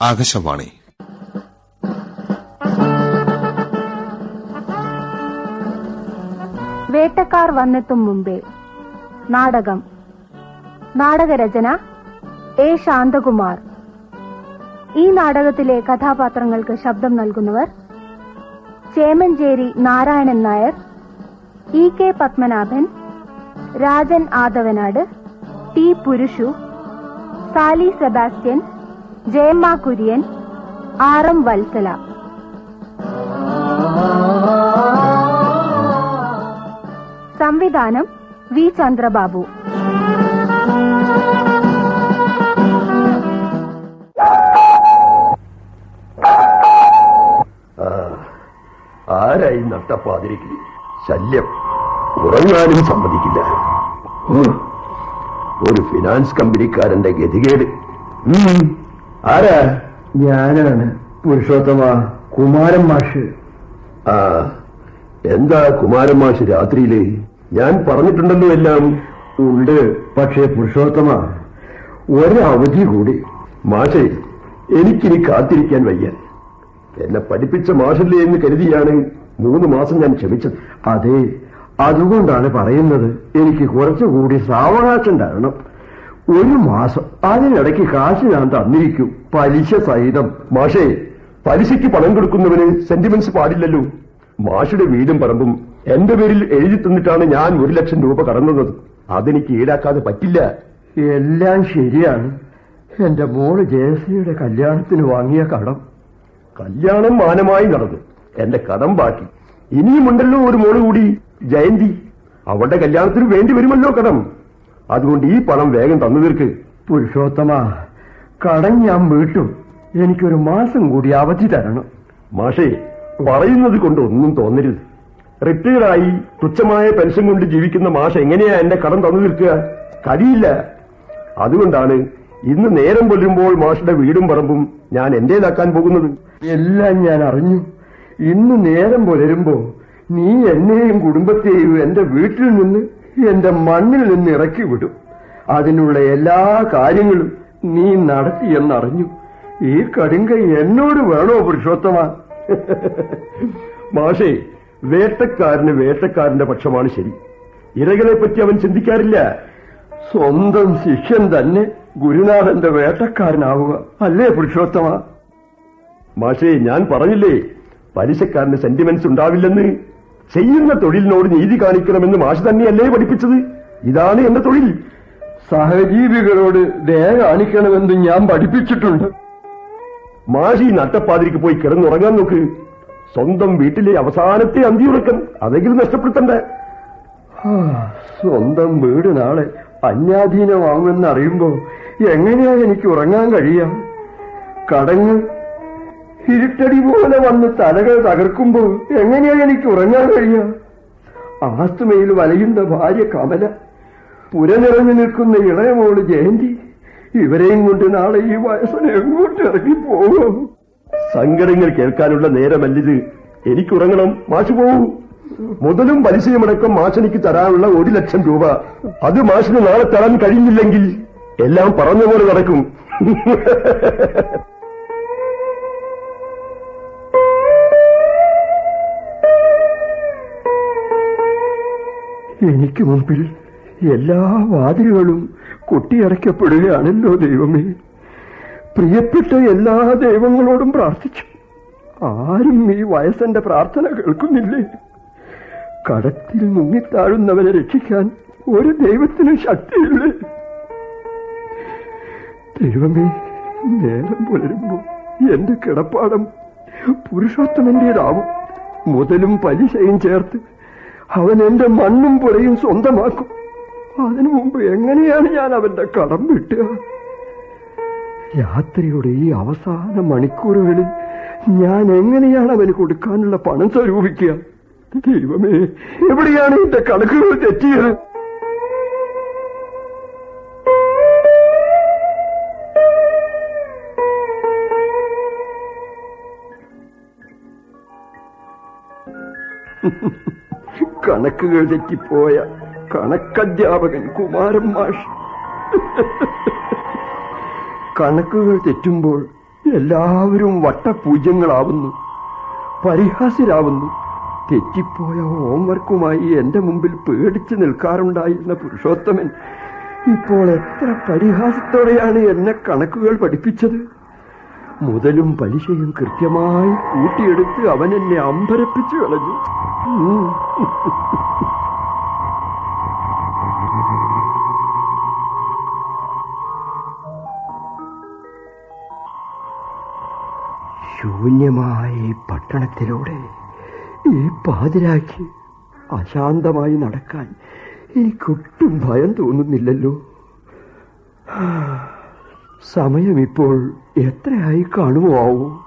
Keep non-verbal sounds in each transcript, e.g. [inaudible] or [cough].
ആകാശവാണി. വേട്ടക്കാർ വന്നെത്തും മുമ്പേ. നാടകം. നാടകരചന എ ശാന്തകുമാർ. ഈ നാടകത്തിലെ കഥാപാത്രങ്ങൾക്ക് ശബ്ദം നൽകുന്നവർ Chemancheri Narayanan Nair E K Padmanabhan Rajan Adavanad T Purushu Sally Sebastian Jayamma Kurian R M Vatsala. സംവിധാനം വി ചന്ദ്രബാബു. ആരായി നട്ടപ്പാതിരിക്കും ശല്യം? ഉറങ്ങാനും സമ്മതിക്കില്ല. ഒരു ഫിനാൻസ് കമ്പനിക്കാരന്റെ ഗതികേട്. ആരാ? ഞാനാണ് പുരുഷോത്തമ കുമാരൻ മാഷ്. ആ എന്താ കുമാരൻ മാഷ് രാത്രിയിൽ? ഞാൻ പറഞ്ഞിട്ടുണ്ടല്ലോ എല്ലാം. ഉണ്ട് പക്ഷേ പുരുഷോത്തമ ഒരവധി കൂടി. മാഷേ എനിക്കിനി കാത്തിരിക്കാൻ വയ്യ. എന്നെ പഠിപ്പിച്ച മാഷല്ലേ എന്ന് കരുതിയാണ് മൂന്ന് മാസം ഞാൻ ക്ഷമിച്ചത്. അതെ അതുകൊണ്ടാണ് പറയുന്നത് എനിക്ക് കുറച്ചുകൂടി സാവകാശം തരണം. ഒരു മാസം അതിനിടയ്ക്ക് കാശ് ഞാൻ തന്നിരിക്കും. പലിശ സഹിതം. മാഷേ പലിശയ്ക്ക് പണം കൊടുക്കുന്നവന് സെന്റിമെന്റ്സ് പാടില്ലല്ലോ. മാഷുടെ വീടും പറമ്പും എന്റെ പേരിൽ എഴുതി തന്നിട്ടാണ് ഞാൻ ഒരു ലക്ഷം രൂപ കടന്നത്. അതെനിക്ക് ഈടാക്കാതെ പറ്റില്ല. എല്ലാം ശരിയാണ്. എന്റെ മോൾ ജയസിയുടെ കല്യാണത്തിന് വാങ്ങിയ കടം. കല്യാണം മാനമായി നടന്നു. എന്റെ കടം ബാക്കി. ഇനിയുമുണ്ടല്ലോ ഒരു മോൾ കൂടി ജയന്തി അവളുടെ കല്യാണത്തിന് വേണ്ടി വരുമല്ലോ കടം. അതുകൊണ്ട് ഈ പണം വേഗം തന്നു തീർക്ക് പുരുഷോത്തമ കടം ഞാൻ വീട്ടും. എനിക്കൊരു മാസം കൂടി അവധി തരണം. മാഷേ പറയുന്നത് കൊണ്ട് ഒന്നും തോന്നരുത്. റിട്ടയർഡായി തുച്ഛമായ പെൻഷൻ കൊണ്ട് ജീവിക്കുന്ന മാഷ എങ്ങനെയാ എന്റെ കടം തന്നു തീർക്കുക കഴിയില്ല. അതുകൊണ്ടാണ് ഇന്ന് നേരം പൊല്ലുമ്പോൾ മാഷയുടെ വീടും പറമ്പും ഞാൻ എന്റേതാക്കാൻ പോകുന്നത്. എല്ലാം ഞാൻ അറിഞ്ഞു. ഇന്ന് നേരം പുലരുമ്പോ നീ എന്നെയും കുടുംബത്തെയും എന്റെ വീട്ടിൽ നിന്ന് എന്റെ മണ്ണിൽ നിന്ന് ഇറക്കി വിടും. അതിനുള്ള എല്ലാ കാര്യങ്ങളും നീ നടത്തി നടത്തിയെന്നറിഞ്ഞു ഈ കടുങ്കൈ എന്നോട് വേണോ പുരുഷോത്തമ? മാഷേ വേട്ടക്കാരന് വേട്ടക്കാരന്റെ പക്ഷമാണ് ശരി. ഇരകളെ പറ്റി അവൻ ചിന്തിക്കാറില്ല. സ്വന്തം ശിഷ്യൻ തന്നെ ഗുരുനാഥന്റെ വേട്ടക്കാരനാവുക. അല്ലേ പുരുഷോത്തമ? മാഷേ ഞാൻ പറഞ്ഞില്ലേ പലിശക്കാരന് സെന്റിമെന്റ്സ് ഉണ്ടാവില്ലെന്ന്? ചെയ്യുന്ന തൊഴിലിനോട് നീതി കാണിക്കണമെന്ന് മാഷി തന്നെയല്ലേ പഠിപ്പിച്ചത്? ഇതാണ് എന്റെ തൊഴിൽ. സഹജീവികളോട് ദയ കാണിക്കണമെന്ന് ഞാൻ പഠിപ്പിച്ചിട്ടുണ്ട്. മാഷി നട്ടപ്പാതിരിക്ക് പോയി കിടന്നുറങ്ങാൻ നോക്ക്. സ്വന്തം വീട്ടിലെ അവസാനത്തെ അന്തിയുറക്കം അതെങ്കിലും നഷ്ടപ്പെടുത്തണ്ടേ? സ്വന്തം വീട് നാളെ അന്യാധീനമാവുമെന്നറിയുമ്പോ എങ്ങനെയാ എനിക്ക് ഉറങ്ങാൻ കഴിയാം? കടങ്ങൾ ഇരുട്ടടി പോലെ വന്ന് തലകൾ തകർക്കുമ്പോൾ എങ്ങനെയാ എനിക്ക് ഉറങ്ങാൻ കഴിയുക? ആസ്തുമയിൽ വലയുന്ന ഭാര്യ കമല പുരനിറഞ്ഞു നിൽക്കുന്ന ഇളയമോൾ ജയന്തി ഇവരെയും കൊണ്ട് നാളെ ഈ വയസ്സിനെ എങ്ങോട്ട് ഇറങ്ങി പോകും സങ്കടങ്ങൾ കേൾക്കാനുള്ള നേരമല്ലിത്. എനിക്കുറങ്ങണം മാഷ് പോകൂ. മുതലും പലിശയുമടക്കം മാഷനിക്ക് തരാനുള്ള ഒരു ലക്ഷം രൂപ. അത് മാഷിന് നാളെ തരാൻ കഴിഞ്ഞില്ലെങ്കിൽ എല്ലാം പറഞ്ഞ പോലെ നടക്കും. എനിക്ക് മുമ്പിൽ എല്ലാ വാതിലുകളും കൊട്ടിയടയ്ക്കപ്പെടുകയാണല്ലോ ദൈവമേ. പ്രിയപ്പെട്ട എല്ലാ ദൈവങ്ങളോടും പ്രാർത്ഥിച്ചു. ആരും ഈ വയസ്സന്റെ പ്രാർത്ഥന കേൾക്കുന്നില്ലേ? കടത്തിൽ മുങ്ങിത്താഴുന്നവനെ രക്ഷിക്കാൻ ഒരു ദൈവത്തിനും ശക്തിയില്ലേ? ദൈവമേ നേരം പുലരുമ്പോ എന്റെ കിടപ്പാടം പുരുഷോത്തമന്റേതാവും. മുതലും പലിശയും ചേർത്ത് അവൻ എന്റെ മണ്ണും പുരയും സ്വന്തമാക്കും. അതിനു മുമ്പ് എങ്ങനെയാണ് ഞാൻ അവന്റെ കടം വിട്ടുക? രാത്രിയുടെ ഈ അവസാന മണിക്കൂറുകളിൽ ഞാൻ എങ്ങനെയാണ് അവന് കൊടുക്കാനുള്ള പണം സ്വരൂപിക്കുക? ദൈവമേ എവിടെയാണ് എന്റെ കണക്കുകൾ തെറ്റിയത്? കണക്കുകൾ തെറ്റിപ്പോയ കണക്കധ്യാപകൻ കുമാരൻ മാഷ്. കണക്കുകൾ തെറ്റുമ്പോൾ എല്ലാവരും വട്ടപൂജ്യങ്ങളാവുന്നു പരിഹാസ്യരാവുന്നു. തെറ്റിപ്പോയ ഹോംവർക്കുമായി എന്റെ മുമ്പിൽ പേടിച്ചു നിൽക്കാറുണ്ടായിരുന്ന പുരുഷോത്തമൻ ഇപ്പോൾ എത്ര പരിഹാസത്തോടെയാണ് എന്നെ കണക്കുകൾ പഠിപ്പിച്ചത്? മുതലും പലിശയും കൃത്യമായി കൂട്ടിയെടുത്ത് അവൻ എന്നെ അമ്പരപ്പിച്ചു കളഞ്ഞു. ശൂന്യമായ ഈ പട്ടണത്തിലൂടെ ഈ പാതിരാക്കി അശാന്തമായി നടക്കാൻ എനിക്കൊട്ടും ഭയം തോന്നുന്നില്ലല്ലോ സമയം ഇപ്പോൾ എത്രയായി കാണുമോ ആവോ.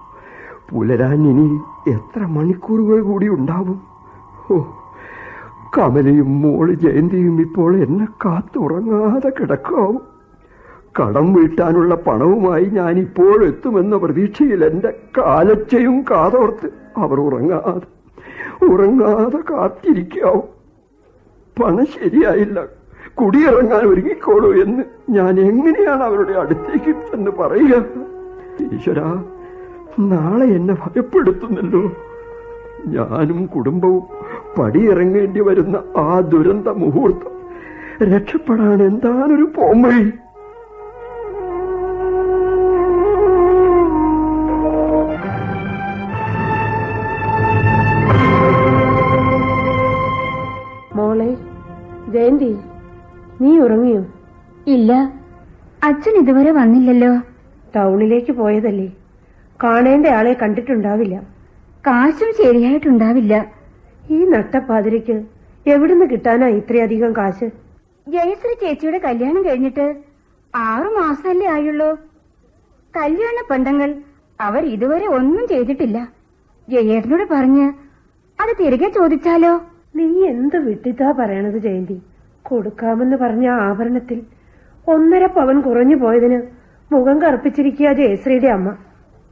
പുലരാൻ ഇനി എത്ര മണിക്കൂറുകൾ കൂടി ഉണ്ടാവും? ഓ കമലയും മോൾ ജയന്തിയും ഇപ്പോൾ എന്നെ കാത്തുറങ്ങാതെ കിടക്കാവും. കടം വീട്ടാനുള്ള പണവുമായി ഞാൻ ഇപ്പോൾ എത്തുമെന്ന പ്രതീക്ഷയിൽ എന്റെ കാലച്ചയും കാതോർത്ത് അവർ ഉറങ്ങാതെ ഉറങ്ങാതെ കാത്തിരിക്കാവും. പണം ശരിയായില്ല. കുടിയിറങ്ങാൻ ഒരുങ്ങിക്കോളൂ എന്ന് ഞാൻ എങ്ങനെയാണ് അവരുടെ അടുത്തേക്ക് എന്ന് പറയുക? ഈശ്വര നാളെ എന്നെ ഭയപ്പെടുത്തുന്നല്ലോ. ഞാനും കുടുംബവും പടിയിറങ്ങേണ്ടി വരുന്ന ആ ദുരന്ത മുഹൂർത്തം രക്ഷപ്പെടാൻ എന്താണൊരു പോംവഴി? ഇല്ല. അച്ഛൻ ഇതുവരെ വന്നില്ലല്ലോ. ടൗണിലേക്ക് പോയതല്ലേ. കാണേണ്ട ആളെ കണ്ടിട്ടുണ്ടാവില്ല. കാശും ശരിയായിട്ടുണ്ടാവില്ല. ഈ നട്ടപ്പാതിരയ്ക്ക് എവിടുന്ന് കിട്ടാനാ ഇത്രയധികം കാശ്? ജയശ്രീ ചേച്ചിയുടെ കല്യാണം കഴിഞ്ഞിട്ട് ആറു മാസമല്ലേ ആയുള്ളൂ. കല്യാണ പന്തങ്ങൾ അവർ ഇതുവരെ ഒന്നും ചെയ്തിട്ടില്ല. ജയേട്ടനോട് പറഞ്ഞ് അത് തിരികെ ചോദിച്ചാലോ? നീ എന്ത് വിട്ടിത്താ പറയണത് ജയന്തി? കൊടുക്കാമെന്ന് പറഞ്ഞ ആഭരണത്തിൽ ഒന്നര പവൻ കുറഞ്ഞു പോയതിന് മുഖം കറുപ്പിച്ചിരിക്കുക ജയശ്രീയുടെ അമ്മ.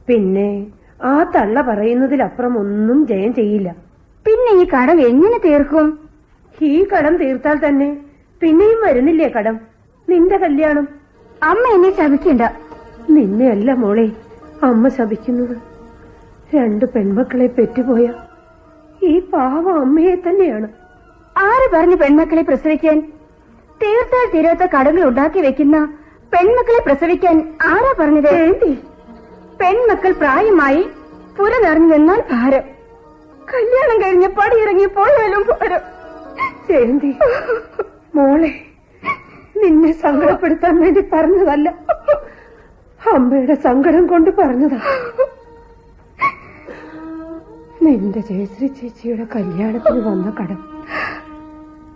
പിന്നെ ആ തള്ള പറയുന്നതിലപ്പുറം ഒന്നും ജയം ചെയ്യില്ല. പിന്നെ ഈ കടം എങ്ങനെ തീർക്കും? ഈ കടം തീർത്താൽ തന്നെ പിന്നെയും വരുന്നില്ലേ കടം? നിന്റെ കല്യാണം. അമ്മ എന്നെ ശപിക്കണ്ട. നിന്നെയല്ല മോളെ അമ്മ ശപിക്കുന്നത്. രണ്ട് പെൺമക്കളെ പെറ്റുപോയ ഈ പാവ അമ്മയെ തന്നെയാണ്. ആര് പറഞ്ഞു പെൺമക്കളെ പ്രസവിക്കാൻ? തീർത്താൽ തീരാത്ത കടങ്ങൾ ഉണ്ടാക്കി വെക്കുന്ന പെൺമക്കളെ പ്രസവിക്കാൻ ആരാ പറഞ്ഞത്? പെൺമക്കൾ പ്രായമായി പുര നിറഞ്ഞു നിന്നാൽ ഭാരം. കല്യാണം കഴിഞ്ഞ് പടിയിറങ്ങി പോയാലും ഭാരം. ജയന്തി മോളെ നിന്നെ സങ്കടപ്പെടുത്താൻ വേണ്ടി പറഞ്ഞതല്ല. അമ്മയുടെ സങ്കടം കൊണ്ട് പറഞ്ഞതാ. നിന്റെ ജയശ്രീ ചേച്ചിയുടെ കല്യാണത്തിന് വന്ന കടം.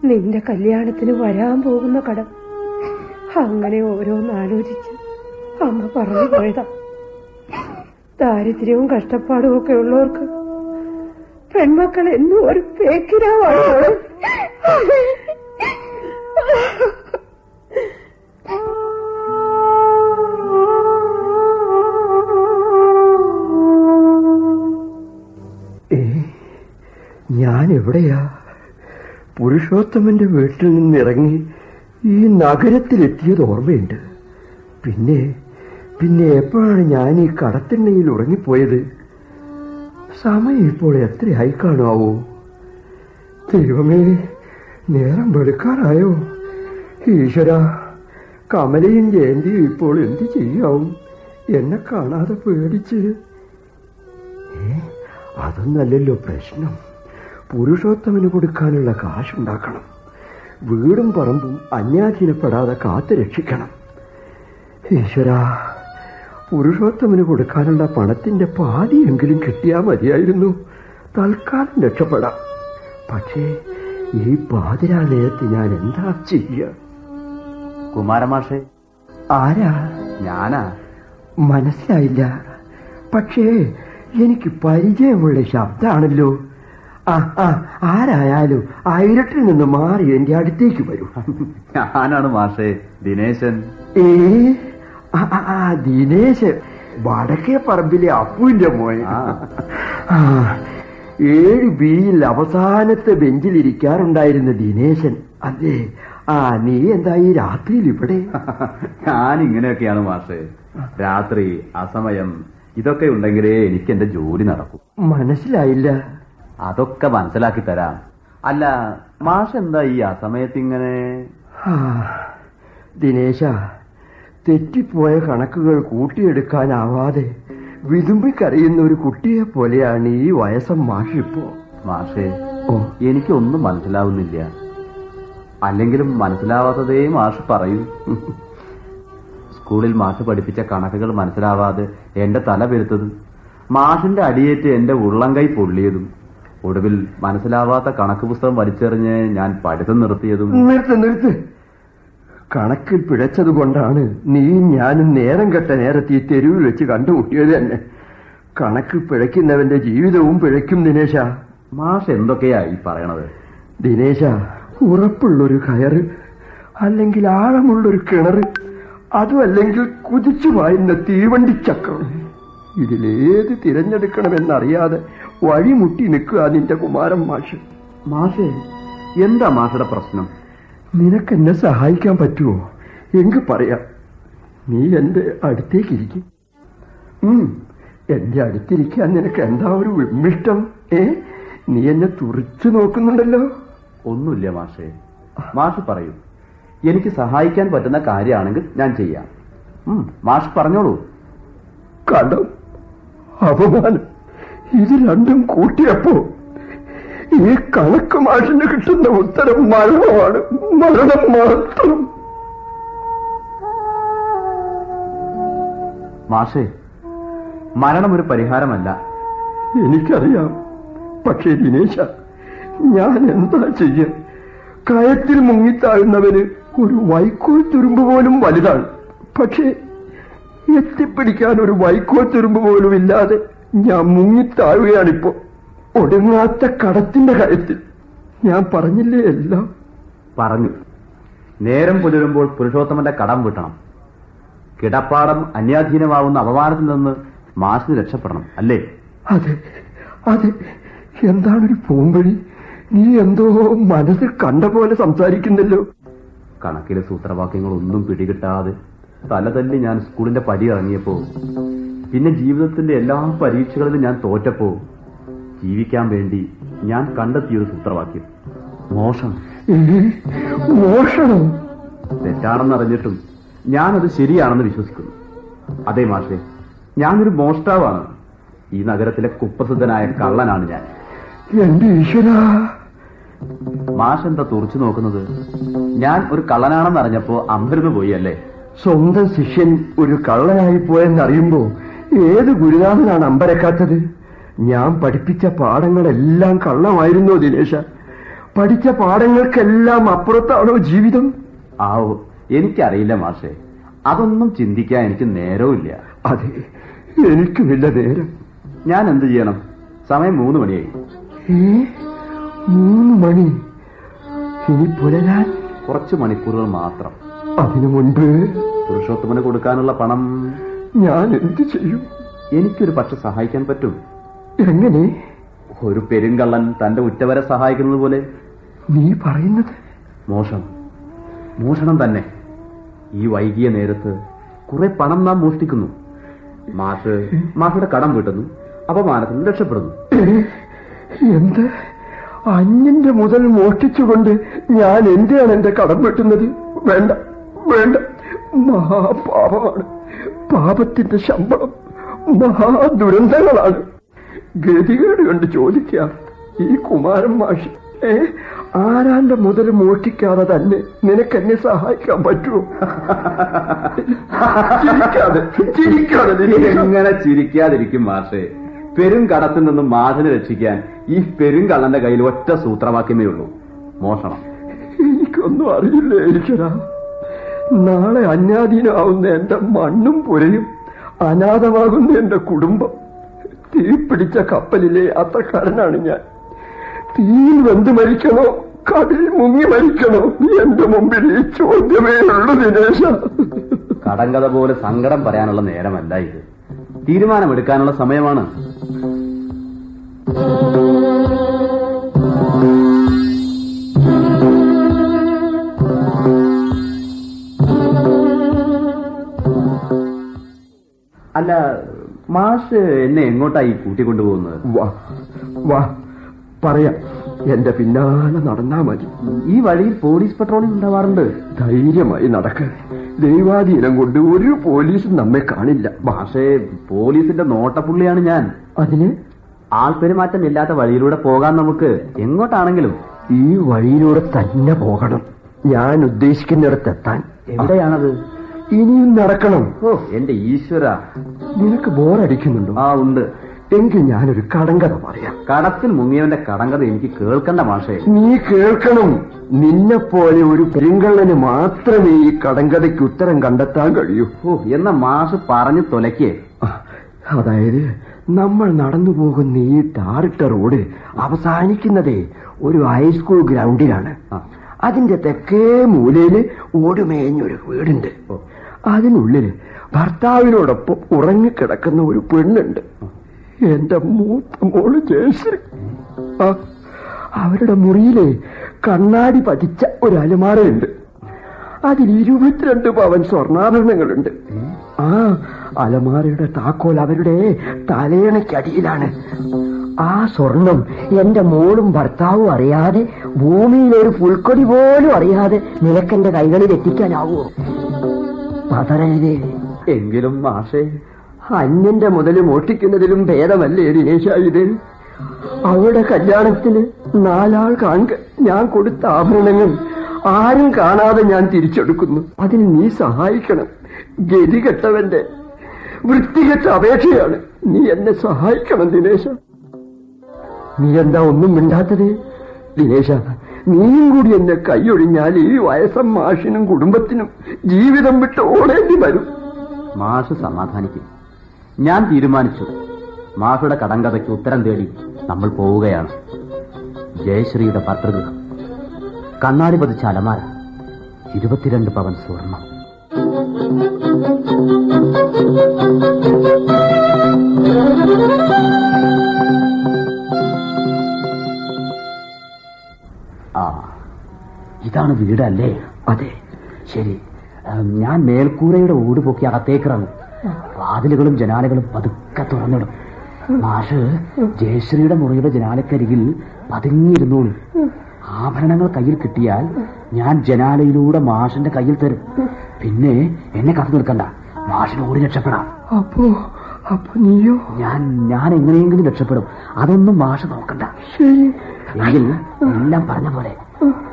നിന്റെ കല്യാണത്തിന് വരാൻ പോകുന്ന കടം. അങ്ങനെ ഓരോന്ന് ആലോചിച്ച് അമ്മ പറഞ്ഞു പോയതാ. ദാരിദ്ര്യവും കഷ്ടപ്പാടും ഒക്കെ ഉള്ളവർക്ക് പെൺമക്കൾ എന്നും ഒരു പേക്കിരാവാണ് ഞാൻ എവിടെയാ? പുരുഷോത്തമന്റെ വീട്ടിൽ നിന്നിറങ്ങി ഈ നഗരത്തിലെത്തിയത് ഓർമ്മയുണ്ട്. പിന്നെ പിന്നെ എപ്പോഴാണ് ഞാൻ ഈ കടത്തിണ്ണയിൽ ഉറങ്ങിപ്പോയത്? സമയം ഇപ്പോൾ എത്രയായി കാണുമാവോ ദൈവമേ നേരം വെളുക്കാറായോ? ഈശ്വര കമലയും ജയന്തിയും ഇപ്പോൾ എന്ത് ചെയ്യാവും? എന്നെ കാണാതെ പേടിച്ച്. അതൊന്നല്ലല്ലോ പ്രശ്നം. പുരുഷോത്തമന് കൊടുക്കാനുള്ള കാശുണ്ടാക്കണം. വീടും പറമ്പും അന്യാധീനപ്പെടാതെ കാത്തു രക്ഷിക്കണം. ഈശ്വര പുരുഷോത്തമന് കൊടുക്കാനുള്ള പണത്തിന്റെ പാതിയെങ്കിലും കിട്ടിയാൽ മതിയായിരുന്നു. തൽക്കാലം രക്ഷപ്പെടാം. പക്ഷേ ഈ പാതിരാ നേരത്ത് ഞാൻ എന്താ ചെയ്യുക കുമാരമാഷേ ആരാ? ഞാനാ. മനസ്സിലായില്ല. പക്ഷേ എനിക്ക് പരിചയമുള്ള ശബ്ദമാണല്ലോ ആരായാലും ആയിരട്ടിൽ നിന്ന് മാറി എന്റെ അടുത്തേക്ക് വരൂ. ഞാനാണ് മാഷേ ദിനേശൻ. ഏ ദിനേശൻ വടക്കേ പറമ്പിലെ അപ്പുവിന്റെ മോയ ഏഴ് ബിയിൽ അവസാനത്തെ ബെഞ്ചിലിരിക്കാറുണ്ടായിരുന്ന ദിനേശൻ. അതെ ആ നീ എന്താ ഈ രാത്രിയിൽ ഇവിടെ ഞാൻ ഇങ്ങനെയൊക്കെയാണ് മാഷേ. രാത്രി അസമയം ഇതൊക്കെ ഉണ്ടെങ്കിലേ എനിക്ക് എന്റെ ജോലി നടക്കും. മനസ്സിലായില്ല. അതൊക്കെ മനസ്സിലാക്കി തരാം. അല്ല മാഷ് എന്താ ഈ ആ സമയത്ത് ഇങ്ങനെ ദിനേശ തെറ്റിപ്പോയ കണക്കുകൾ കൂട്ടിയെടുക്കാനാവാതെ വിതുമ്പിക്കറിയുന്ന ഒരു കുട്ടിയെ പോലെയാണ് ഈ വയസ്സം മാഷിപ്പോ മാഷേ ഓ. എനിക്കൊന്നും മനസ്സിലാവുന്നില്ല. അല്ലെങ്കിലും മനസ്സിലാവാത്തതേ മാഷ് പറയും. സ്കൂളിൽ മാഷ് പഠിപ്പിച്ച കണക്കുകൾ മനസ്സിലാവാതെ എന്റെ തല പെരുത്തതും മാഷിന്റെ അടിയേറ്റ് എന്റെ ഉള്ളംകൈ പൊള്ളിയതും. ഒടുവിൽ മനസ്സിലാവാത്ത കണക്ക് പുസ്തകം വലിച്ചെറിഞ്ഞ് ഞാൻ പഠിത്തം നിർത്തിയതും നിർത്ത് നിർത്ത്. കണക്കിൽ പിഴച്ചത് കൊണ്ടാണ് നീ ഞാനും നേരം കെട്ട നേരത്തെ ഈ തെരുവിൽ വെച്ച് കണ്ടുമുട്ടിയത് തന്നെ. കണക്ക് പിഴയ്ക്കുന്നവന്റെ ജീവിതവും പിഴയ്ക്കും ദിനേശ. മാഷ് എന്തൊക്കെയാ ഈ പറയണത്? ദിനേശ ഉറപ്പുള്ളൊരു കയറ് അല്ലെങ്കിൽ ആഴമുള്ളൊരു കിണറ് അതുമല്ലെങ്കിൽ കുതിച്ചു വായുന്ന തീവണ്ടി ചക്രം. ഇതിലേത് തിരഞ്ഞെടുക്കണമെന്നറിയാതെ വഴിമുട്ടി നിൽക്കുക നിന്റെ കുമാരൻ മാഷ്. മാഷേ എന്താ മാഷയുടെ പ്രശ്നം? നിനക്ക് എന്നെ സഹായിക്കാൻ പറ്റുമോ എങ്കിൽ പറയാം. നീ എന്റെ അടുത്തേക്കിരിക്കും. എന്റെ അടുത്തിരിക്കാൻ നിനക്ക് എന്താ ഒരു വിമ്മിഷ്ടം? ഏ നീ എന്നെ തുറിച്ചു നോക്കുന്നുണ്ടല്ലോ. ഒന്നുമില്ല മാഷേ. മാഷ് പറയൂ. എനിക്ക് സഹായിക്കാൻ പറ്റുന്ന കാര്യമാണെങ്കിൽ ഞാൻ ചെയ്യാം. മാഷ് പറഞ്ഞോളൂ. കടം അപമാനം. ഇത് രണ്ടും കൂട്ടിയപ്പോ ഈ കണക്ക് മാഷിന് കിട്ടുന്ന ഉത്തരം മരണമാണ്. മരണം മാത്രം. മാഷേ മരണം ഒരു പരിഹാരമല്ല. എനിക്കറിയാം. പക്ഷേ ദിനേശ ഞാൻ എന്താ ചെയ്യാൻ? കയത്തിൽ മുങ്ങിത്താഴുന്നവന് ഒരു വൈക്കോൽ തുരുമ്പ് പോലും വലുതാണ്. പക്ഷേ എത്തിപ്പിടിക്കാൻ ഒരു വൈക്കോ തുരുമ്പ് പോലും ഇല്ലാതെ ഞാൻ മുങ്ങിത്താഴുകയാണിപ്പോ. ഒടുങ്ങാത്ത കടത്തിന്റെ കാര്യത്തിൽ ഞാൻ പറഞ്ഞില്ലേ എല്ലാം? പറഞ്ഞു. നേരം പുലരുമ്പോൾ പുരുഷോത്തമന്റെ കടം വിട്ടണം. കിടപ്പാടം അന്യാധീനമാവുന്ന അപമാനത്തിൽ നിന്ന് മാഷിന് രക്ഷപ്പെടണം അല്ലേ? അതെ അതെ. എന്താണൊരു പൂമ്പഴി നീ എന്തോ മനസ്സിൽ കണ്ട പോലെ സംസാരിക്കുന്നല്ലോ. കണക്കിലെ സൂത്രവാക്യങ്ങൾ സൂത്രവാക്യങ്ങളൊന്നും പിടികിട്ടാതെ തലതല്ലി ഞാൻ സ്കൂളിന്റെ പടി ഇറങ്ങിയപ്പോ പിന്നെ ജീവിതത്തിന്റെ എല്ലാ പരീക്ഷകളിലും ഞാൻ തോറ്റപ്പോ ജീവിക്കാൻ വേണ്ടി ഞാൻ കണ്ടെത്തിയൊരു സൂത്രവാക്യം. മോഷണം. മോഷണം? തെറ്റാണെന്നറിഞ്ഞിട്ടും ഞാനത് ശരിയാണെന്ന് വിശ്വസിക്കുന്നു. അതെ മാഷെ ഞാനൊരു മോഷ്ടാവാണ്. ഈ നഗരത്തിലെ കുപ്രസിദ്ധനായ കള്ളനാണ് ഞാൻ. എന്റെ ഈശ്വര. മാഷെന്താ തുറച്ചു നോക്കുന്നത്? ഞാൻ ഒരു കള്ളനാണെന്ന് അറിഞ്ഞപ്പോ അമ്പരന്ന് പോയി അല്ലേ? സ്വന്തം ശിഷ്യൻ ഒരു കള്ളനായി പോയെന്നറിയുമ്പോ ഏത് ഗുരുനാഥനാണ് അമ്പരക്കാത്തത്? ഞാൻ പഠിപ്പിച്ച പാഠങ്ങളെല്ലാം കള്ളമായിരുന്നോ ദിനേശ? പഠിച്ച പാഠങ്ങൾക്കെല്ലാം അപ്പുറത്താണോ ജീവിതം? ആവോ എനിക്കറിയില്ല മാഷെ. അതൊന്നും ചിന്തിക്കാൻ എനിക്ക് നേരവുമില്ല അതെ എനിക്കുമില്ല നേരം. ഞാൻ എന്ത് ചെയ്യണം? സമയം മൂന്ന് മണിയായി. മൂന്ന് മണി? ഇനി പുലരാൻ? കുറച്ച് മണിക്കൂറുകൾ മാത്രം. അതിനു മുൻപ് പുരുഷോത്തമന് കൊടുക്കാനുള്ള പണം. ഞാൻ എന്ത് ചെയ്യും? എനിക്കൊരു പക്ഷെ സഹായിക്കാൻ പറ്റും. എങ്ങനെ? ഒരു പെരുങ്കള്ളൻ തന്റെ ഉറ്റവരെ സഹായിക്കുന്നത് പോലെ. നീ പറയുന്നത്? മോഷണം മോഷണം തന്നെ. ഈ വൈകിയ നേരത്ത് കുറെ പണം നാം മോഷ്ടിക്കുന്നു. മാഷ് മാഷയുടെ കടം വീട്ടുന്നു. അപമാനത്തിൽ രക്ഷപ്പെടുന്നു. എന്ത്? അന്യന്റെ മുതൽ മോഷ്ടിച്ചുകൊണ്ട് ഞാൻ എന്തിനാണ് എന്റെ കടം വെട്ടുന്നത്? വേണ്ട. വേണ്ട. മഹാപാപമാണ്. പാപത്തിന്റെ ശമ്പളം മഹാദുരന്തങ്ങളാണ്. ഗതികേട് കണ്ട് ചോദിക്കുക ഈ കുമാരൻ മാഷി ഏ ആരാന്റെ മുതൽ മോഷ്ടിക്കാതെ തന്നെ നിനക്കെന്നെ സഹായിക്കാൻ പറ്റുമോ? ചിരിക്കാതെ ചിരിക്കാതെ [laughs] നിനക്ക് എങ്ങനെ ചിരിക്കാതിരിക്കും മാഷെ. പെരുങ്കടത്തിൽ നിന്നും മാഷിനെ രക്ഷിക്കാൻ ഈ പെരും കള്ളന്റെ കയ്യിൽ ഒറ്റ സൂത്രവാക്യമേ ഉള്ളൂ. മോഷണം. എനിക്കൊന്നും അറിയില്ല ഈശ്വര. നാളെ അന്യാധീനമാവുന്ന എന്റെ മണ്ണും പുരയും അനാഥമാകുന്ന എന്റെ കുടുംബം. തീ പിടിച്ച കപ്പലിലെ യാത്രക്കാരനാണ് ഞാൻ. തീയിൽ വെന്ത് മരിക്കണോ? കടലിൽ മുങ്ങി മരിക്കണോ? എന്റെ മുമ്പിൽ ഈ ചോദ്യമേ ഉള്ളൂ ദിനേശ. കടങ്കഥ പോലെ സങ്കടം പറയാനുള്ള നേരമല്ല ഇത്. തീരുമാനമെടുക്കാനുള്ള സമയമാണ്. അല്ല മാഷ് എന്നെ എങ്ങോട്ടായി കൂട്ടിക്കൊണ്ടുപോകുന്നത്? വാ വാ പറയാം. എന്റെ പിന്നാലെ നടന്നാ മതി. ഈ വഴിയിൽ പോലീസ് പെട്രോളിംഗ് ഉണ്ടാവാറുണ്ട്. ധൈര്യമായി നടക്ക. ദൈവാധീനം കൊണ്ട് ഒരു പോലീസും നമ്മെ കാണില്ല. പക്ഷേ പോലീസിന്റെ നോട്ടപ്പുള്ളിയാണ് ഞാൻ. അതിന്? ആൾപ്പെരുമാറ്റം ഇല്ലാത്ത വഴിയിലൂടെ പോകാൻ നമുക്ക്. എങ്ങോട്ടാണെങ്കിലും. ഈ വഴിയിലൂടെ തന്നെ പോകണം. ഞാൻ ഉദ്ദേശിക്കുന്നിടത്തെത്താൻ. എവിടെയാണത്? ഇനിയും നടക്കണം. ഓ എന്റെ ഈശ്വര. നിനക്ക് ബോറടിക്കുന്നുണ്ടോ? ആ ഉണ്ട്. എങ്കിൽ ഞാനൊരു കടങ്കഥ പറയാം. കടത്തിൽ മുങ്ങിയവന്റെ കടങ്കഥ എനിക്ക് കേൾക്കണ്ട മാഷേ. നീ കേൾക്കണം. നിന്നെ പോലെ ഒരു പെരുങ്കള്ളന് മാത്രമേ ഈ കടങ്കഥയ്ക്ക് ഉത്തരം കണ്ടെത്താൻ കഴിയൂ. ഓ എന്ന മാഷ് പറഞ്ഞു തൊലക്കേ അതായത് നമ്മൾ നടന്നു പോകുന്ന ഈ ടാറിട്ട റോഡ് അവസാനിക്കുന്നതേ ഒരു ഹൈസ്കൂൾ ഗ്രൗണ്ടിലാണ്. അതിന്റെ തെക്കേ മൂലയിൽ ഓടുമേഞ്ഞൊരു വീടുണ്ട്. അതിനുള്ളിൽ ഭർത്താവിനോടൊപ്പം ഉറങ്ങിക്കിടക്കുന്ന ഒരു പെണ്ണുണ്ട്. എന്റെ മൂത്ത മോൾ ജയശ്രീ അവരുടെ മുറിയിലെ കണ്ണാടി പതിച്ച ഒരു അലമാരയുണ്ട്. അതിൽ ഇരുപത്തിരണ്ട് പവൻ സ്വർണാഭരണങ്ങളുണ്ട്. ആ അലമാരയുടെ താക്കോൽ അവരുടെ തലയണയ്ക്കടിയിലാണ് ആ സ്വർണം എന്റെ മോളും ഭർത്താവും അറിയാതെ ഭൂമിയിലൊരു പുൽക്കൊടി പോലും അറിയാതെ നിനക്കെന്റെ കൈകളിൽ എത്തിക്കാനാവോ പതറേതേ എങ്കിലും മാഷേ അന്യന്റെ മുതൽ മോഷ്ടിക്കുന്നതിലും ഭേദമല്ലേ ഇത് അവളുടെ കല്യാണത്തിന് നാലാൾ കാണുക ഞാൻ കൊടുത്ത ആഭരണങ്ങൾ ആരും കാണാതെ ഞാൻ തിരിച്ചെടുക്കുന്നു. അതിന് നീ സഹായിക്കണം. ഗതികെട്ടവന്റെ വൃത്തികെട്ട അപേക്ഷയാണ്. നീ എന്നെ സഹായിക്കണം ദിനേശ. നീ എന്താ ഒന്നും മിണ്ടാത്തത്? ദിനേശ നീയും കൂടി എന്നെ കൈയൊഴിഞ്ഞാൽ ഈ വയസ്സം മാഷിനും കുടുംബത്തിനും ജീവിതം വിട്ട് ഓടേണ്ടി വരും. മാഷ് സമാധാനിക്കും. ഞാൻ തീരുമാനിച്ചു മാഷുടെ കടങ്കഥയ്ക്ക് ഉത്തരം തേടി നമ്മൾ പോവുകയാണ്. ജയശ്രീയുടെ ഭർത്തൃഗൃഹം. കണ്ണാടി പതിച്ച അലമാര. ഇരുപത്തിരണ്ട് പവൻ സ്വർണം. ആ ഇതാണ് വീടല്ലേ? അതെ. ശരി. ഞാൻ മേൽക്കൂരയുടെ ഓട് പൊക്കി അകത്തേക്കിറങ്ങും വാതിലുകളും ജനാലകളും പതുക്കെ തുറന്നിടും. മാഷ് ജയശ്രീയുടെ മുറിയുടെ ജനാലക്കരികിൽ പതുങ്ങിയിരുന്നോളൂ. ആഭരണങ്ങൾ കയ്യിൽ കിട്ടിയാൽ ഞാൻ ജനാലയിലൂടെ മാഷിന്റെ കയ്യിൽ തരും. പിന്നെ എന്നെ കത്ത് നിൽക്കണ്ട. മാഷിന് ഓടി രക്ഷപ്പെടാം. അപ്പോ അപ്പൊ നീയോ? ഞാൻ ഞാൻ എങ്ങനെയെങ്കിലും രക്ഷപ്പെടും. അതൊന്നും മാഷ് നോക്കണ്ട. എങ്കിൽ എല്ലാം പറഞ്ഞ പോലെ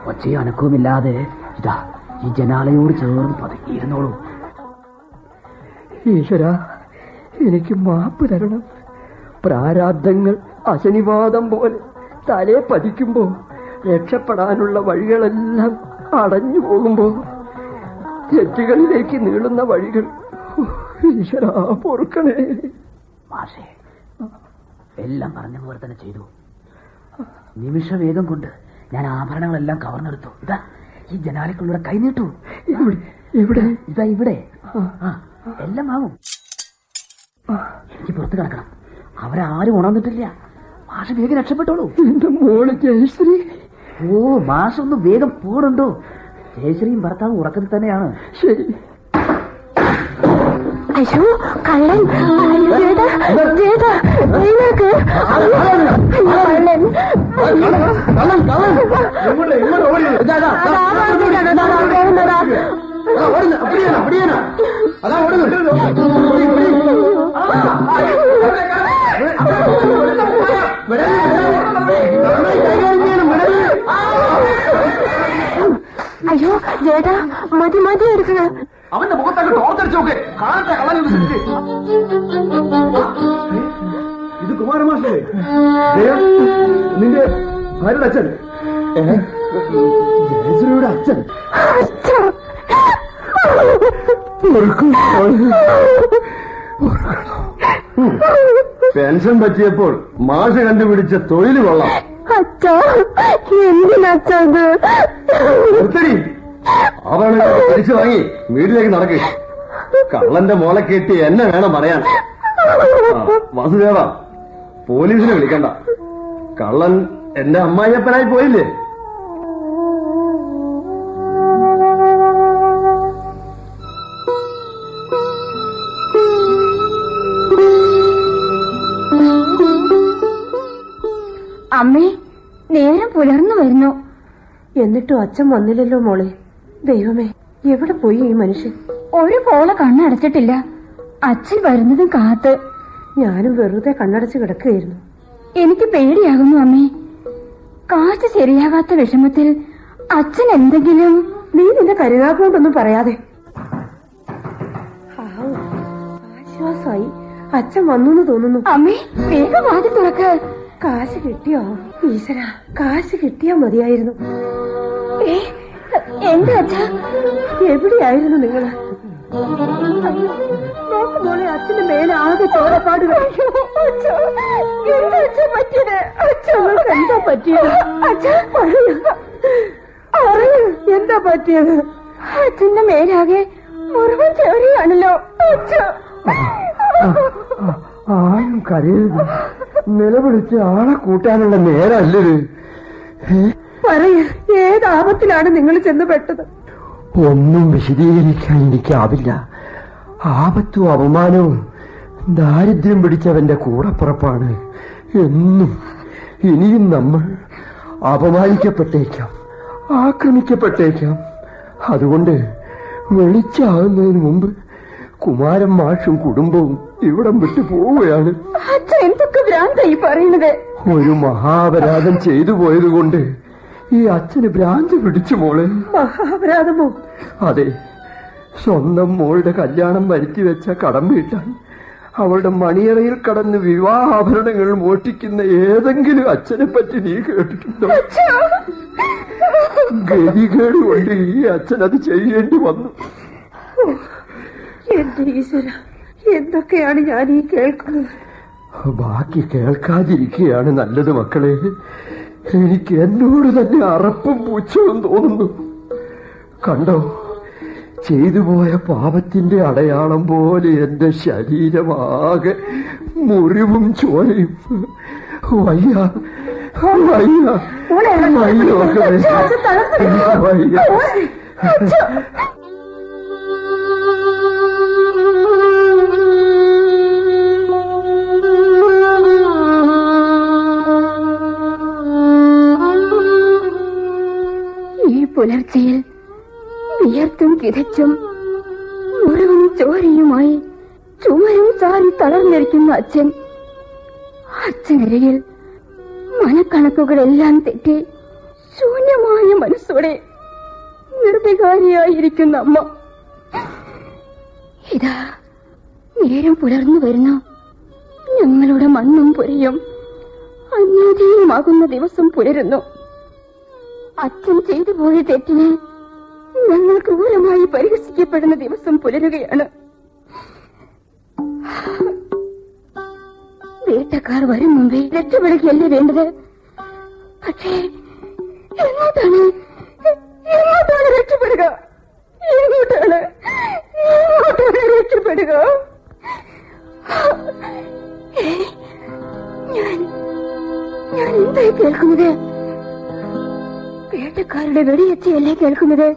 ഒച്ചയും അനക്കവുമില്ലാതെ ഇതാ ഈ ജനാലയോട് ചേർന്ന് പതുക്കിയിരുന്നോളൂ. ഈശ്വര എനിക്ക് മാപ്പ് തരണം. പ്രാരാബ്ദങ്ങൾ അശനിവാദം പോലെ തലേ പതിക്കുമ്പോ രക്ഷപ്പെടാനുള്ള വഴികളെല്ലാം അടഞ്ഞു പോകുമ്പോ തെറ്റുകളിലേക്ക് നീളുന്ന വഴികൾ ഈശ്വര പൊറുക്കണേ. മാഷേ എല്ലാം പറഞ്ഞ പോലെ തന്നെ ചെയ്തു. നിമിഷവേഗം കൊണ്ട് ഞാൻ ആഭരണങ്ങളെല്ലാം കവർന്നെടുത്തു. ഇതാ ഈ ജനാലക്കുള്ളിടെ കൈ നീട്ടു. ഇവിടെ ഇതാ ഇവിടെ. എല്ലാം ആവും. എനിക്ക് പുറത്ത് കിടക്കണം. അവരാരും ഉണർന്നിട്ടില്ല. മാഷ് വേഗം രക്ഷപ്പെട്ടോളൂ. എന്റെ മോൾ ജയശ്രീ. ഓ മാഷ് ഒന്ന് വേഗം പോടുണ്ടോ ജയശ്രീയും ഭർത്താവും ഉറക്കത്തിൽ തന്നെയാണ്. ശരി. അയ്യോ കള്ളൻ അയ്യോ, ചേട്ടാ ചേട്ടാ എഴുന്നേക്ക് അയ്യോ, കള്ളൻ അതാ വാങ്ങിയതാണ്, അതാ പോകുന്നതാ. അയ്യോ ചേട്ടാ മതി മതി എടുക്കണ അവന്റെ മുഖത്തൊക്കെ ടോർച്ചടിച്ചു നോക്ക് കാലത്തെ കള്ളൻ ഇത് കുമാരമാഷേ. നിന്റെ ഭാര്യയുടെ അച്ഛൻ. ജയശ്രീയുടെ അച്ഛൻ. പെൻഷൻ പറ്റിയപ്പോൾ മാഷ കണ്ടുപിടിച്ച തൊഴിൽ കൊള്ളാം. അച്ഛാ എന്തിനാ അവൾ തിരിച്ചു വാങ്ങി. വീട്ടിലേക്ക് നടക്ക്. കള്ളന്റെ മോളെ കെട്ടി എന്നെ വേണം പറയാൻ. വാസുദേവ പോലീസിനെ വിളിക്കണ്ട. കള്ളൻ എന്റെ അമ്മായിയപ്പനായി പോയില്ലേ? അമ്മേ നേരം പുലർന്നു വരുന്നു. എന്നിട്ടും അച്ഛൻ വന്നില്ലല്ലോ മോളെ. ദൈവമേ എവിടെ പോയി ഈ മനുഷ്യൻ? ഒരു പോള കണ്ണടച്ചിട്ടില്ല. അച്ഛൻ വരുന്നതും കാത്ത്. ഞാനും വെറുതെ കണ്ണടച്ച് കിടക്കുകയായിരുന്നു. എനിക്ക് പേടിയാകുന്നു അമ്മേ. കാറ്റ് ശരിയാകാത്ത വിഷമത്തിൽ അച്ഛൻ എന്തെങ്കിലും നീ നിന്റെ കരുതാക്കൊണ്ടൊന്നും പറയാതെ. ആശ്വാസായി അച്ഛൻ വന്നു തോന്നുന്നു. അമ്മേ വേഗം വാതിൽ തുറക്ക്. കാശ് കിട്ടിയോ? ഈശ്വര കാശ് കിട്ടിയാ മതിയായിരുന്നു. ഏ, എന്താ അച്ഛ എവിടെയായിരുന്നു നിങ്ങൾ നോക്ക് മോളെ അച്ഛന്റെ മേലെ ആകെ ചോരപ്പാടുകൾ. എന്താ അച്ഛാ പറ്റിയത്? അച്ഛാ നിങ്ങൾക്ക് എന്താ പറ്റിയത്? അച്ഛാ പറയൂ. എന്താ പറ്റിയത്? അച്ഛന്റെ മേലാകെ മുറിവൻ ചോരയാണല്ലോ. അച്ഛാ. ആരും കരയരുത്. നിലവിളിച്ച് ആളെ കൂട്ടാനുള്ള നേരല്ലത്. പറയൂ ഏത് ആപത്തിലാണ് നിങ്ങൾ ചെന്ന് പെട്ടത്? ഒന്നും വിശദീകരിക്കാൻ എനിക്കാവില്ല ആപത്തും അപമാനവും ദാരിദ്ര്യം പിടിച്ചവന്റെ കൂടപ്പുറപ്പാണ് എന്നും ഇനിയും നമ്മൾ അപമാനിക്കപ്പെട്ടേക്കാം ആക്രമിക്കപ്പെട്ടേക്കാം. അതുകൊണ്ട് വെളിച്ചാകുന്നതിന് മുമ്പ് കുമാരൻ മാഷും കുടുംബവും ഇവിടം വിട്ടു പോവുകയാണ്. എന്തൊക്കെ ഭ്രാന്തായി പറയുന്നത്? ഒരു മഹാപരാധം ചെയ്തു പോയതുകൊണ്ട് ഈ അച്ഛന് ബ്രാഞ്ച് പിടിച്ചു മോളെ. മഹാപരാധമോ അതെ സ്വന്തം മോളുടെ കല്യാണം വരുത്തി വെച്ച കടം വീട്ടാൻ അവളുടെ മണിയറയിൽ കടന്ന് വിവാഹാഭരണങ്ങൾ മോഷ്ടിക്കുന്ന ഏതെങ്കിലും അച്ഛനെ പറ്റി നീ കേട്ടിട്ടുണ്ടോ? ഗതികേട് കൊണ്ട് ഈ അച്ഛൻ അത് ചെയ്യേണ്ടി വന്നു. എന്റെ ഈശ്വര എന്തൊക്കെയാണ് ഞാൻ ഈ കേൾക്കുന്നത്? ബാക്കി കേൾക്കാതിരിക്കുകയാണ് നല്ലത് മക്കളെ. എനിക്ക് എന്നോട് തന്നെ അറപ്പും പൂച്ചവും തോന്നുന്നു. കണ്ടോ ചെയ്തു പോയ പാപത്തിന്റെ അടയാളം പോലെ എന്റെ ശരീരമാകെ മുറിവും ചോരയും. വയ്യ വയ്യ വയ്യ വയ്യ. പുലർച്ചയിൽ വിയർത്തും കിതച്ചും മുറിവും ചോരയുമായി ചുമരും ചാരി തളർന്നിരിക്കുന്ന അച്ഛൻ. അച്ഛനരികിൽ മനക്കണക്കുകളെല്ലാം തെറ്റി ശൂന്യമായ മനസ്സോടെ നിർവികാരിയായിരിക്കുന്ന അമ്മ. ഇതാ നേരം പുലർന്നു വരുന്ന. ഞങ്ങളുടെ മണ്ണും പുരയും അന്യാധീനമാകുന്ന ദിവസം പുലരുന്നു. അച്ഛൻ ചെയ്തു പോയ തെറ്റിനെ ഞങ്ങൾ ക്രൂരമായി പരിഹസിക്കപ്പെടുന്ന ദിവസം പുലരുകയാണ്. വേട്ടക്കാർ വരും മുമ്പേ രക്ഷപ്പെടുകയല്ലേ വേണ്ടത്? പക്ഷേ എങ്ങോട്ടാണ്? എങ്ങോട്ടാണ് രക്ഷപ്പെടുക? എങ്ങോട്ടാണ്? എങ്ങോട്ടാണ് രക്ഷപ്പെടുക? ഞാൻ ഞാൻ എന്തായി കേൾക്കുന്നത്? വേട്ടക്കാരുടെ വെടിയച്ചയല്ലേ കേൾക്കുന്നത്?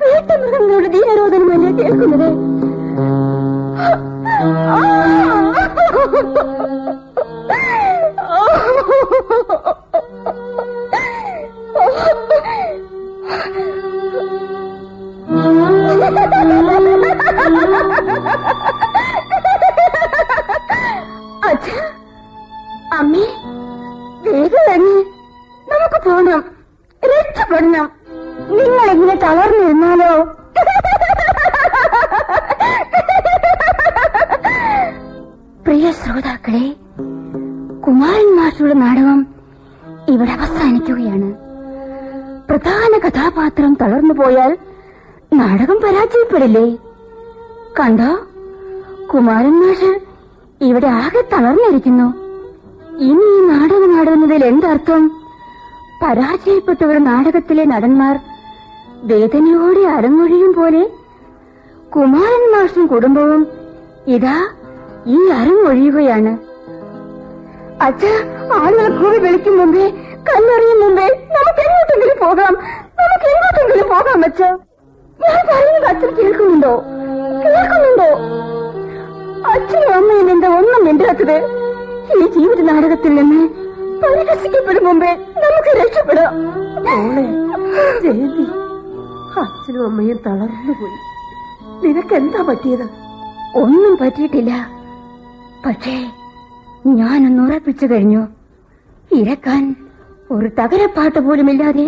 വേട്ടമൃഗങ്ങളുടെ ധീരരോധനമല്ലേ കേൾക്കുന്നത്? ഇനി ഈ നാടകം ആടുന്നതിൽ എന്തർത്ഥം? പരാജയപ്പെട്ടവർ നാടകത്തിലെ നടന്മാർ വേദനയോടെ അരങ്ങൊഴിയും പോലെ കുമാരൻ മാഷും കുടുംബവും ഇതാ ഈ അരങ്ങൊഴിയുകയാണ്. അച്ഛ ആളുകൾ കൂടി വിളിക്കും മുമ്പേ കല്ലെറിയും മുമ്പേ നമുക്ക് എങ്ങോട്ടെങ്കിലും പോകാം. നമുക്ക് എങ്ങോട്ടെങ്കിലും പോകാം അച്ഛ. ഞാൻ പറയുന്നത് അച്ഛൻ കേൾക്കുന്നുണ്ടോ? കേൾക്കുന്നുണ്ടോ? അച്ഛനും അമ്മയും എന്താ ഒന്നും മിണ്ടാത്തത്? ഈ ജീവിത നാടകത്തിൽ നിന്ന് പരിഹസിക്കപ്പെടും മുമ്പേ നമുക്ക് രക്ഷപ്പെടാം. ജയന്തി അച്ഛനും അമ്മയും തളർന്നുപോയി നിനക്ക് എന്താ പറ്റിയത്? ഒന്നും പറ്റിയിട്ടില്ല. പക്ഷേ ഞാനൊന്ന് ഉറപ്പിച്ചു കഴിഞ്ഞു. ഇരക്കാൻ ഒരു തകരപ്പാട്ട് പോലുമില്ലാതെ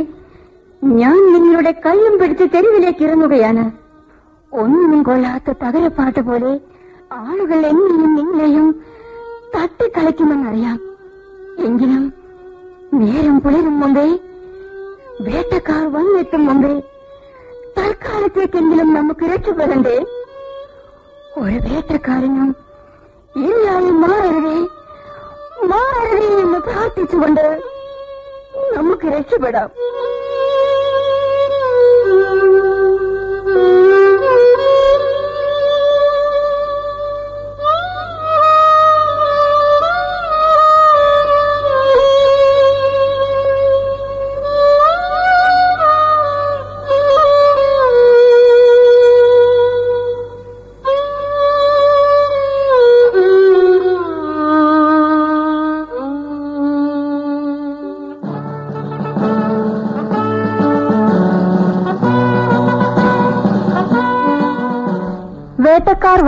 ഞാൻ നിങ്ങളുടെ കയ്യും പിടിച്ച് തെരുവിലേക്ക് ഇറങ്ങുകയാണ്. ഒന്നും കൊള്ളാത്ത തകരപ്പാട്ട് പോലെ ആളുകൾ എന്നെയും നിങ്ങളെയും തട്ടിക്കളിക്കുമെന്നറിയാം. എങ്കിലും നേരം പുലരും മുമ്പേ വേട്ടക്കാർ വന്നെത്തും മുമ്പേ തൽക്കാലത്തേക്കെങ്കിലും നമുക്ക് രക്ഷപ്പെടണ്ടേ ഒരു വേട്ടക്കാരനും ഇനിയായി മാറരുതേ. മാറരുതേ എന്ന് പ്രാർത്ഥിച്ചുകൊണ്ട് നമുക്ക് രക്ഷപ്പെടാം.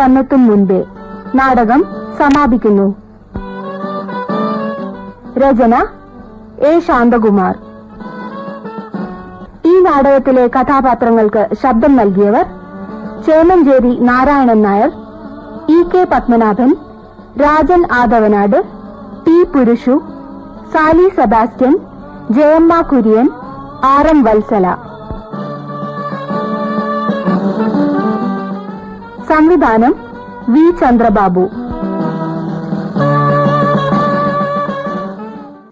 വന്നെത്തും മുൻപേ നാടകം സമാപിക്കുന്നു. രചന എ ശാന്തകുമാർ. ഈ നാടകത്തിലെ കഥാപാത്രങ്ങൾക്ക് ശബ്ദം നൽകിയവർ Chemancheri Narayanan Nair E K Padmanabhan Rajan Adavanad T Purushu Sally Sebastian Jayamma Kurian R M Vatsala. സംവിധാനം വി ചന്ദ്രബാബു